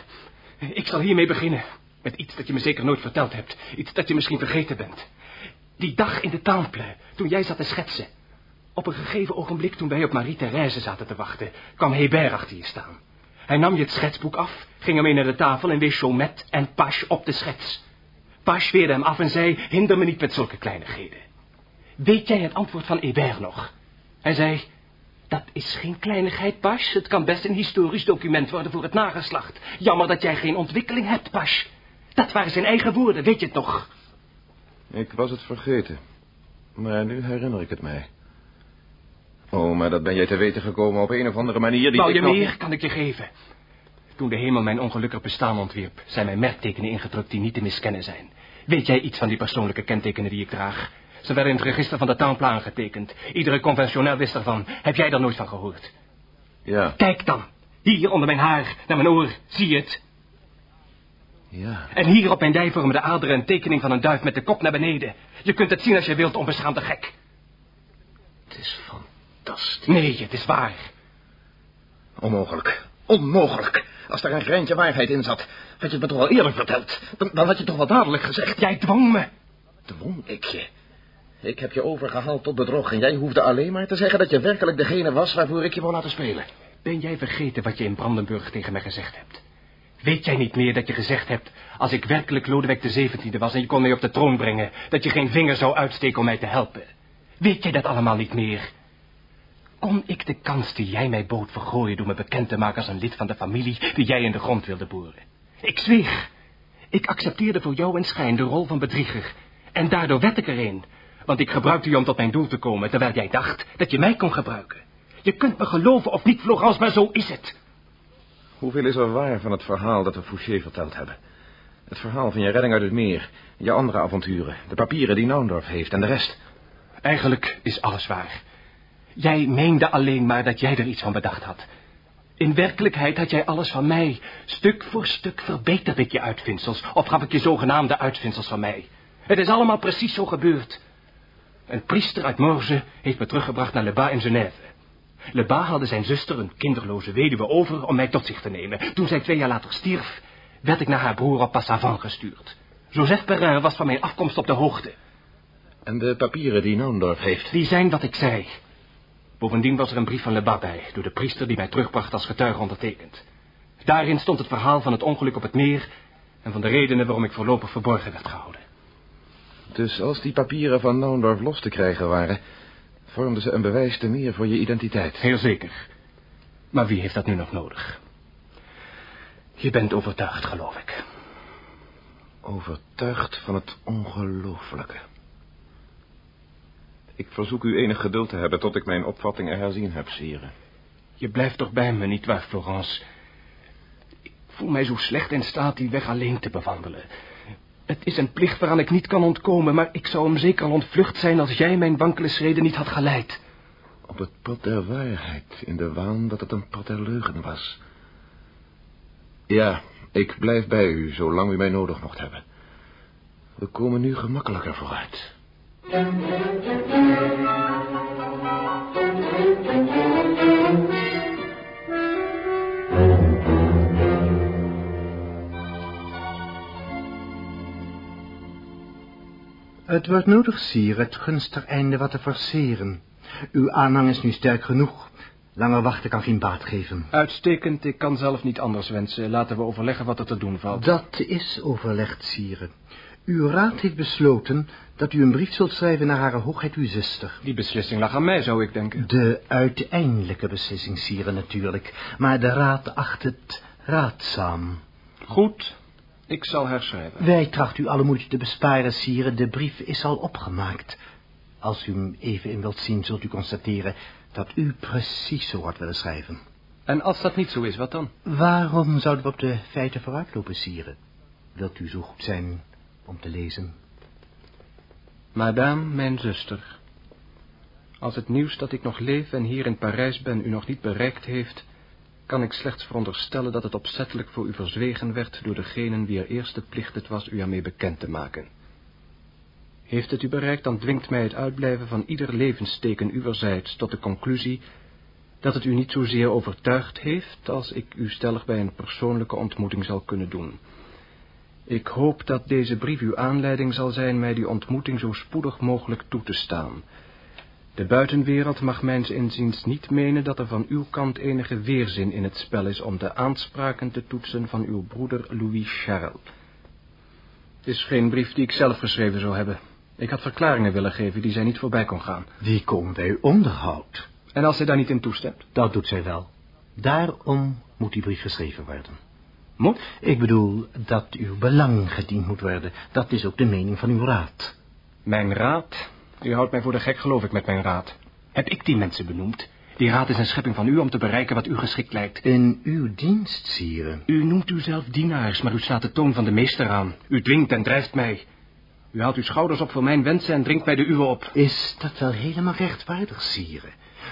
Ik zal hiermee beginnen. Met iets dat je me zeker nooit verteld hebt. Iets dat je misschien vergeten bent. Die dag in de Temple, toen jij zat te schetsen. Op een gegeven ogenblik, toen wij op Marie-Thérèse zaten te wachten... kwam Hébert achter je staan. Hij nam je het schetsboek af, ging ermee naar de tafel... en wees Chaumet en Pache op de schets. Pache weerde hem af en zei... hinder me niet met zulke kleinigheden. Weet jij het antwoord van Hébert nog? Hij zei... Dat is geen kleinigheid, Pasch. Het kan best een historisch document worden voor het nageslacht. Jammer dat jij geen ontwikkeling hebt, Pasch. Dat waren zijn eigen woorden, weet je het nog? Ik was het vergeten. Maar nu herinner ik het mij. Oh, maar dat ben jij te weten gekomen op een of andere manier die Wou je nog- meer, kan ik je geven. Toen de hemel mijn ongelukkig bestaan ontwierp... zijn mijn merktekenen ingedrukt die niet te miskennen zijn. Weet jij iets van die persoonlijke kentekenen die ik draag? Ze werden in het register van de Temple aangetekend. Iedere conventioneel wist ervan. Heb jij daar nooit van gehoord? Ja, Kijk dan. Hier onder mijn haar, naar mijn oor. Zie je het? ja. En hier op mijn dij vormen de aderen een tekening van een duif met de kop naar beneden. Je kunt het zien als je wilt, onbeschaamde gek. Het is fantastisch. Nee, het is waar. Onmogelijk. Onmogelijk. Als er een greintje waarheid in zat, had je het me toch wel eerder verteld. Dan, dan had je toch wel dadelijk gezegd. Jij dwong me. Dwong ik je? Ik heb je overgehaald tot bedrog en jij hoefde alleen maar te zeggen dat je werkelijk degene was waarvoor ik je wou laten spelen. Ben jij vergeten wat je in Brandenburg tegen mij gezegd hebt? Weet jij niet meer dat je gezegd hebt, als ik werkelijk Lodewijk de zeventiende was en je kon mij op de troon brengen, dat je geen vinger zou uitsteken om mij te helpen? Weet jij dat allemaal niet meer? Kon ik de kans die jij mij bood vergooien door me bekend te maken als een lid van de familie die jij in de grond wilde boren? Ik zweeg. Ik accepteerde voor jou en schijn de rol van bedrieger. En daardoor werd ik erin. Want ik gebruikte je om tot mijn doel te komen, terwijl jij dacht dat je mij kon gebruiken. Je kunt me geloven of niet, Florence, maar zo is het. Hoeveel is er waar van het verhaal dat we Fouché verteld hebben? Het verhaal van je redding uit het meer, je andere avonturen, de papieren die Naundorf heeft en de rest. Eigenlijk is alles waar. Jij meende alleen maar dat jij er iets van bedacht had. In werkelijkheid had jij alles van mij. Stuk voor stuk verbeterde ik je uitvindsels, of gaf ik je zogenaamde uitvindsels van mij. Het is allemaal precies zo gebeurd. Een priester uit Morge heeft me teruggebracht naar Le Bas in Genève. Le Bas haalde zijn zuster, een kinderloze weduwe, over om mij tot zich te nemen. Toen zij twee jaar later stierf, werd ik naar haar broer op Passavant gestuurd. Joseph Perrin was van mijn afkomst op de hoogte. En de papieren die Naundorf heeft? Die zijn wat ik zei. Bovendien was er een brief van Le Bas bij, door de priester die mij terugbracht als getuige ondertekend. Daarin stond het verhaal van het ongeluk op het meer en van de redenen waarom ik voorlopig verborgen werd gehouden. Dus als die papieren van Naundorf los te krijgen waren, vormden ze een bewijs te meer voor je identiteit. Heel zeker. Maar wie heeft dat nu nog nodig? Je bent overtuigd, geloof ik. Overtuigd van het ongelooflijke. Ik verzoek u enig geduld te hebben tot ik mijn opvattingen herzien heb, sire. Je blijft toch bij me, nietwaar, Florence? Ik voel mij zo slecht in staat die weg alleen te bewandelen. Het is een plicht waaraan ik niet kan ontkomen, maar ik zou hem zeker al ontvlucht zijn als jij mijn wankele schreden niet had geleid. Op het pad der waarheid, in de waan dat het een pad der leugen was. Ja, ik blijf bij u, zolang u mij nodig mocht hebben. We komen nu gemakkelijker vooruit. Het wordt nodig, sire, het gunstig einde wat te forceren. Uw aanhang is nu sterk genoeg. Langer wachten kan geen baat geven. Uitstekend, ik kan zelf niet anders wensen. Laten we overleggen wat er te doen valt. Dat is overlegd, sire. Uw raad heeft besloten dat u een brief zult schrijven naar hare hoogheid uw zuster. Die beslissing lag aan mij, zou ik denken. De uiteindelijke beslissing, sire, natuurlijk. Maar de raad acht het raadzaam. Goed, ik zal herschrijven. Wij trachten u alle moeite te besparen, sire. De brief is al opgemaakt. Als u hem even in wilt zien, zult u constateren dat u precies zo had willen schrijven. En als dat niet zo is, wat dan? Waarom zouden we op de feiten vooruitlopen, sire? Wilt u zo goed zijn om te lezen? Madame, mijn zuster. Als het nieuws dat ik nog leef en hier in Parijs ben u nog niet bereikt heeft, kan ik slechts veronderstellen dat het opzettelijk voor u verzwegen werd door degenen wier eerste plicht het was u ermee bekend te maken. Heeft het u bereikt, dan dwingt mij het uitblijven van ieder levensteken uwerzijds tot de conclusie dat het u niet zozeer overtuigd heeft als ik u stellig bij een persoonlijke ontmoeting zal kunnen doen. Ik hoop dat deze brief uw aanleiding zal zijn mij die ontmoeting zo spoedig mogelijk toe te staan. De buitenwereld mag mijns inziens niet menen dat er van uw kant enige weerzin in het spel is om de aanspraken te toetsen van uw broeder Louis Charles. Het is geen brief die ik zelf geschreven zou hebben. Ik had verklaringen willen geven die zij niet voorbij kon gaan. Die komen bij onderhoud. En als zij daar niet in toestemt? Dat doet zij wel. Daarom moet die brief geschreven worden. Moet? Ik bedoel dat uw belang gediend moet worden. Dat is ook de mening van uw raad. Mijn raad? U houdt mij voor de gek, geloof ik, met mijn raad. Heb ik die mensen benoemd? Die raad is een schepping van u om te bereiken wat u geschikt lijkt. In uw dienst, sire. U noemt uzelf dienaars, maar u slaat de toon van de meester aan. U dwingt en drijft mij. U haalt uw schouders op voor mijn wensen en dringt mij de uwe op. Is dat wel helemaal rechtvaardig, sire?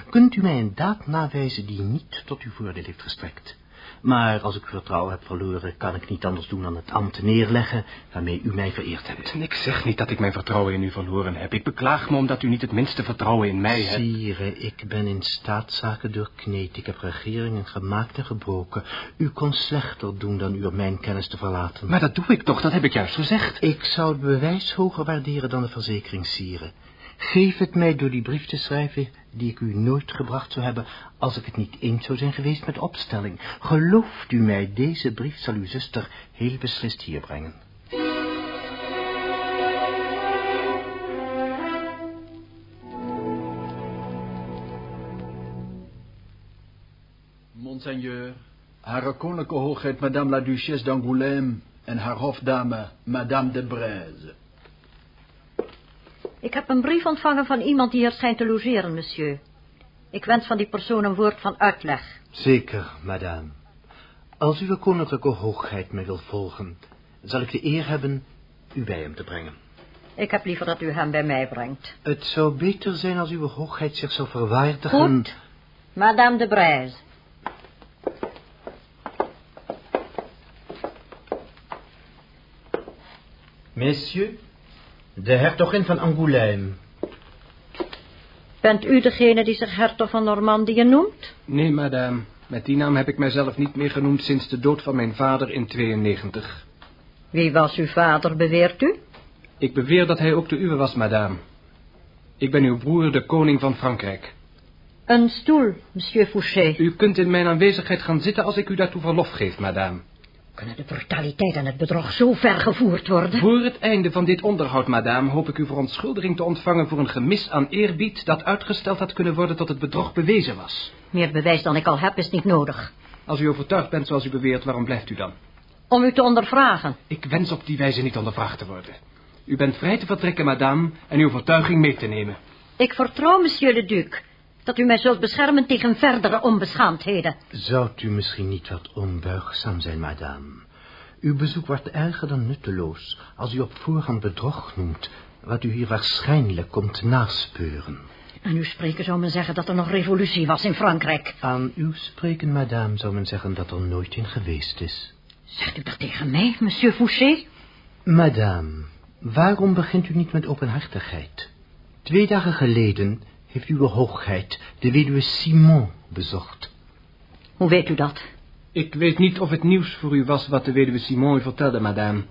Kunt u mij een daad nawijzen die niet tot uw voordeel heeft gestrekt? Maar als ik vertrouwen heb verloren, kan ik niet anders doen dan het ambt neerleggen waarmee u mij vereerd hebt. Ik zeg niet dat ik mijn vertrouwen in u verloren heb. Ik beklaag me omdat u niet het minste vertrouwen in mij hebt. Sire, ik ben in staatszaken doorkneed. Ik heb regeringen gemaakt en gebroken. U kon slechter doen dan u op mijn kennis te verlaten. Maar dat doe ik toch, dat heb ik juist gezegd. Ik zou het bewijs hoger waarderen dan de verzekering, Sire. Geef het mij door die brief te schrijven die ik u nooit gebracht zou hebben als ik het niet eens zou zijn geweest met opstelling. Gelooft u mij, deze brief zal uw zuster heel beslist hier brengen. Monseigneur, Hare Koninklijke Hoogheid Madame la Duchesse d'Angoulême en haar hofdame Madame de Braise. Ik heb een brief ontvangen van iemand die hier schijnt te logeren, monsieur. Ik wens van die persoon een woord van uitleg. Zeker, madame. Als uw koninklijke hoogheid mij wil volgen, zal ik de eer hebben u bij hem te brengen. Ik heb liever dat u hem bij mij brengt. Het zou beter zijn als uw hoogheid zich zou verwaardigen... Goed. Madame de Braise. Messieurs, de hertogin van Angoulême. Bent u degene die zich hertog van Normandië noemt? Nee, madame. Met die naam heb ik mijzelf niet meer genoemd sinds de dood van mijn vader in 92. Wie was uw vader, beweert u? Ik beweer dat hij ook de uwe was, madame. Ik ben uw broer, de koning van Frankrijk. Een stoel, monsieur Fouché. U kunt in mijn aanwezigheid gaan zitten als ik u daartoe verlof geef, madame. Kunnen de brutaliteit en het bedrog zo ver gevoerd worden? Voor het einde van dit onderhoud, madame, hoop ik uw verontschuldiging te ontvangen voor een gemis aan eerbied dat uitgesteld had kunnen worden tot het bedrog bewezen was. Meer bewijs dan ik al heb is niet nodig. Als u overtuigd bent zoals u beweert, waarom blijft u dan? Om u te ondervragen. Ik wens op die wijze niet ondervraagd te worden. U bent vrij te vertrekken, madame, en uw overtuiging mee te nemen. Ik vertrouw, monsieur le duc, dat u mij zult beschermen tegen verdere onbeschaamdheden. Zou u misschien niet wat onbuigzaam zijn, madame? Uw bezoek wordt erger dan nutteloos als u op voorhand bedrog noemt, wat u hier waarschijnlijk komt naspeuren. En u spreken zou men zeggen dat er nog revolutie was in Frankrijk. Aan uw spreken, madame, zou men zeggen dat er nooit in geweest is. Zegt u dat tegen mij, monsieur Fouché? Madame, waarom begint u niet met openhartigheid? Twee dagen geleden heeft uw hoogheid de weduwe Simon bezocht. Hoe weet u dat? Ik weet niet of het nieuws voor u was wat de weduwe Simon u vertelde, madame.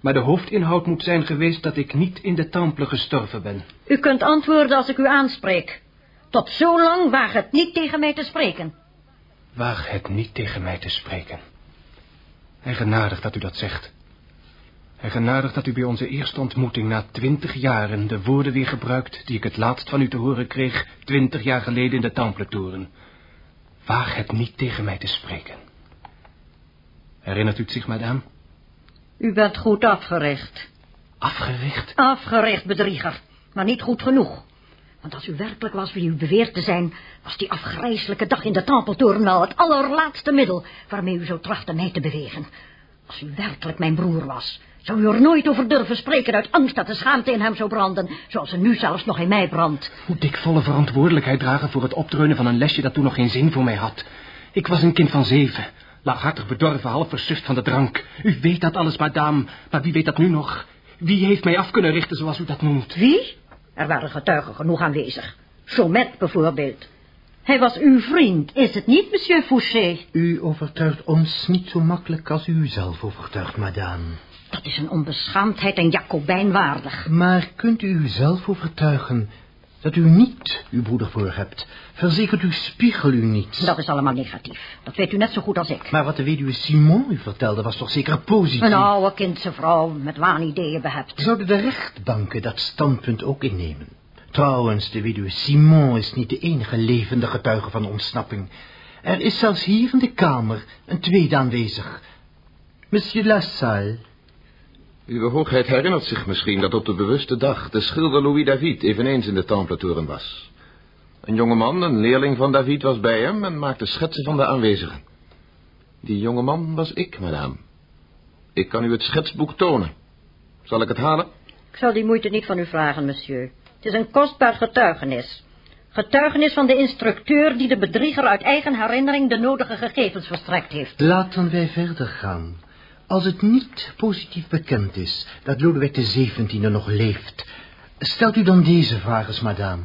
Maar de hoofdinhoud moet zijn geweest dat ik niet in de temple gestorven ben. U kunt antwoorden als ik u aanspreek. Tot zo lang waag het niet tegen mij te spreken. Waag het niet tegen mij te spreken. Eigenaardig dat u dat zegt. Eigenaardig dat u bij onze eerste ontmoeting na twintig jaren de woorden weer gebruikt die ik het laatst van u te horen kreeg twintig jaar geleden in de Templetoren. Waag het niet tegen mij te spreken. Herinnert u het zich, madame? U bent goed afgericht. Afgericht? Afgericht, bedrieger. Maar niet goed genoeg. Want als u werkelijk was wie u beweert te zijn... was die afgrijzelijke dag in de Tempeltoren wel het allerlaatste middel... waarmee u zou trachten mij te bewegen. Als u werkelijk mijn broer was... zou u er nooit over durven spreken uit angst dat de schaamte in hem zou branden... zoals ze nu zelfs nog in mij brandt. Moet ik volle verantwoordelijkheid dragen voor het optreunen van een lesje dat toen nog geen zin voor mij had? Ik was een kind van zeven... Laaghartig bedorven, half versuft van de drank. U weet dat alles, madame, maar wie weet dat nu nog? Wie heeft mij af kunnen richten zoals u dat noemt? Wie? Er waren getuigen genoeg aanwezig. Chomet bijvoorbeeld. Hij was uw vriend, is het niet, monsieur Fouché? U overtuigt ons niet zo makkelijk als u zelf overtuigt, madame. Dat is een onbeschaamdheid en Jacobijn waardig. Maar kunt u uzelf overtuigen dat u niet uw broeder voor hebt? Verzekert uw spiegel u niet? Dat is allemaal negatief. Dat weet u net zo goed als ik. Maar wat de weduwe Simon u vertelde was toch zeker positief? Een oude kindse vrouw met waanideeën behept. Zouden de rechtbanken dat standpunt ook innemen? Trouwens, de weduwe Simon is niet de enige levende getuige van de ontsnapping. Er is zelfs hier in de kamer een tweede aanwezig. Monsieur Lassalle. Uwe hoogheid herinnert zich misschien dat op de bewuste dag de schilder Louis David eveneens in de Templetoren was. Een jongeman, een leerling van David, was bij hem en maakte schetsen van de aanwezigen. Die jongeman was ik, madame. Ik kan u het schetsboek tonen. Zal ik het halen? Ik zal die moeite niet van u vragen, monsieur. Het is een kostbaar getuigenis. Getuigenis van de instructeur die de bedrieger uit eigen herinnering de nodige gegevens verstrekt heeft. Laten wij verder gaan. Als het niet positief bekend is dat Lodewijk XVII nog leeft, stelt u dan deze vraag eens, madame.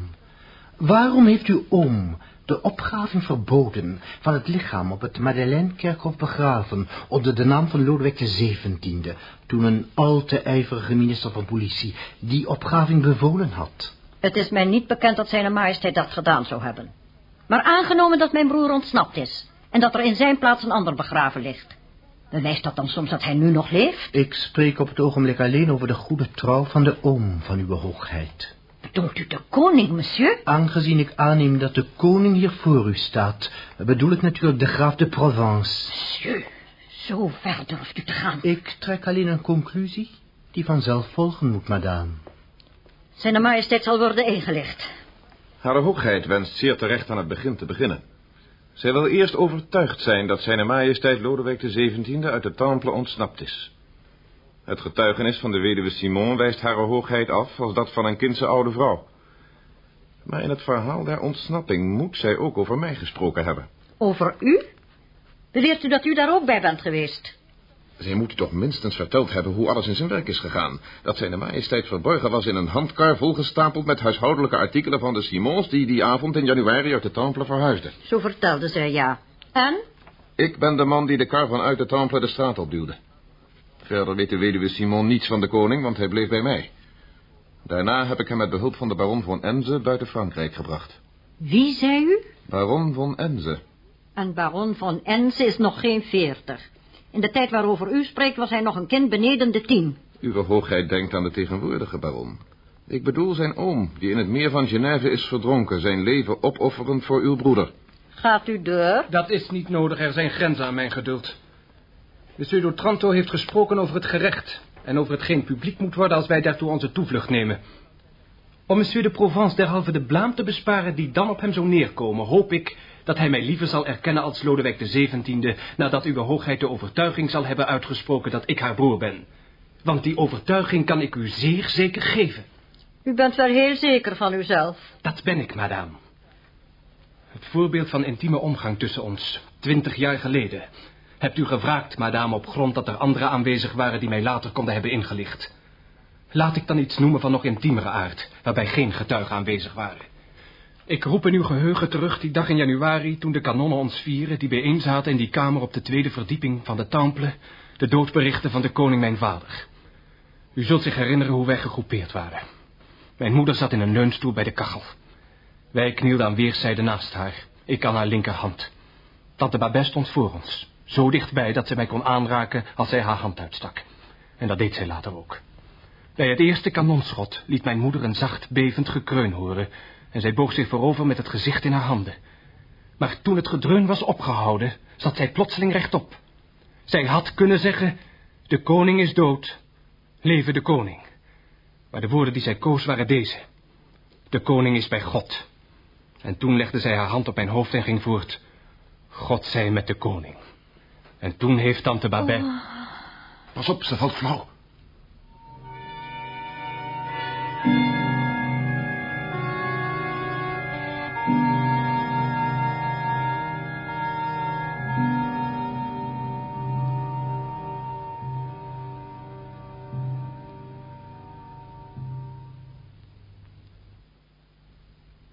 Waarom heeft uw oom de opgraving verboden van het lichaam op het Madeleinekerkhof begraven onder de naam van Lodewijk XVII, toen een al te ijverige minister van politie die opgraving bevolen had? Het is mij niet bekend dat zijn majesteit dat gedaan zou hebben. Maar aangenomen dat mijn broer ontsnapt is en dat er in zijn plaats een ander begraven ligt. Bewijst dat dan soms dat hij nu nog leeft? Ik spreek op het ogenblik alleen over de goede trouw van de oom van uw hoogheid. Bedoelt u de koning, monsieur? Aangezien ik aanneem dat de koning hier voor u staat, bedoel ik natuurlijk de graaf de Provence. Monsieur, zo ver durft u te gaan. Ik trek alleen een conclusie die vanzelf volgen moet, madame. Zijn majesteit zal worden ingelicht. Haar hoogheid wenst zeer terecht aan het begin te beginnen. Zij wil eerst overtuigd zijn dat zijn majesteit Lodewijk XVII uit de Temple ontsnapt is. Het getuigenis van de weduwe Simon wijst haar hoogheid af als dat van een kindse oude vrouw. Maar in het verhaal der ontsnapping moet zij ook over mij gesproken hebben. Over u? Beweert u dat u daar ook bij bent geweest? Zij moet u toch minstens verteld hebben hoe alles in zijn werk is gegaan. Dat zijn majesteit verborgen was in een handkar volgestapeld met huishoudelijke artikelen van de Simons... die die avond in januari uit de Temple verhuisden. Zo vertelde zij, ja. En? Ik ben de man die de kar vanuit de Temple de straat opduwde. Verder weet de weduwe Simon niets van de koning, want hij bleef bij mij. Daarna heb ik hem met behulp van de baron von Enze buiten Frankrijk gebracht. Wie, zei u? Baron von Enze. En baron von Enze is nog geen veertig. In de tijd waarover u spreekt was hij nog een kind beneden de tien. Uwe hoogheid denkt aan de tegenwoordige baron. Ik bedoel zijn oom, die in het meer van Genève is verdronken... zijn leven opofferend voor uw broeder. Gaat u door? Dat is niet nodig, er zijn grenzen aan mijn geduld. Monsieur d'Otranto heeft gesproken over het gerecht... en over hetgeen publiek moet worden als wij daartoe onze toevlucht nemen. Om monsieur de Provence derhalve de blaam te besparen die dan op hem zou neerkomen... hoop ik dat hij mij liever zal erkennen als Lodewijk XVII... nadat uw hoogheid de overtuiging zal hebben uitgesproken dat ik haar broer ben. Want die overtuiging kan ik u zeer zeker geven. U bent wel heel zeker van uzelf. Dat ben ik, madame. Het voorbeeld van intieme omgang tussen ons, twintig jaar geleden... hebt u gevraagd, madame, op grond dat er anderen aanwezig waren... die mij later konden hebben ingelicht. Laat ik dan iets noemen van nog intiemere aard... waarbij geen getuigen aanwezig waren. Ik roep in uw geheugen terug die dag in januari... toen de kanonnen ons vieren die bijeen zaten in die kamer... op de tweede verdieping van de Temple... de doodberichten van de koning mijn vader. U zult zich herinneren hoe wij gegroepeerd waren. Mijn moeder zat in een leunstoel bij de kachel. Wij knielden aan weerszijden naast haar. Ik aan haar linkerhand. Tante Babette stond voor ons. Zo dichtbij dat zij mij kon aanraken als zij haar hand uitstak. En dat deed zij later ook. Bij het eerste kanonschot liet mijn moeder een zacht bevend gekreun horen... en zij boog zich voorover met het gezicht in haar handen. Maar toen het gedreun was opgehouden, zat zij plotseling rechtop. Zij had kunnen zeggen, de koning is dood, leven de koning. Maar de woorden die zij koos waren deze. De koning is bij God. En toen legde zij haar hand op mijn hoofd en ging voort. God zij met de koning. En toen heeft tante Babette... Pas op, ze valt flauw.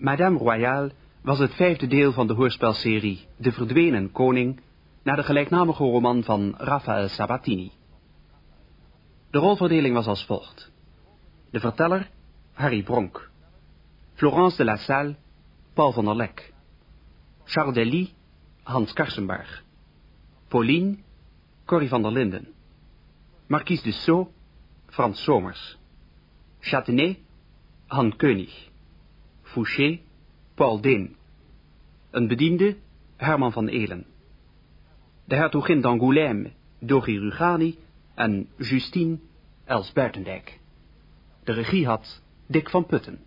Madame Royale was het vijfde deel van de hoorspelserie De Verdwenen Koning, naar de gelijknamige roman van Raphaël Sabatini. De rolverdeling was als volgt. De verteller, Harry Bronk. Florence de la Salle, Paul van der Lek. Charles Delis, Hans Karsenbarg. Pauline, Corrie van der Linden. Marquise de Sceaux, Frans Somers. Châtenay, Han König. Fouché, Paul Deen. Een bediende, Herman van Elen. De hertogin d'Angoulême, Dori Rugani en Justine, Els Buitendijk. De regie had Dick van Putten.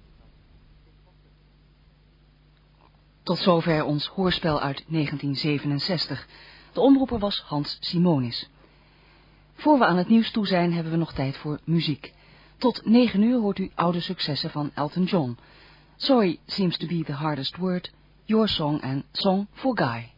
Tot zover ons hoorspel uit 1967. De omroeper was Hans Simonis. Voor we aan het nieuws toe zijn, hebben we nog tijd voor muziek. Tot 9 uur hoort u oude successen van Elton John... Sorry seems to be the hardest word, your song and song for guy.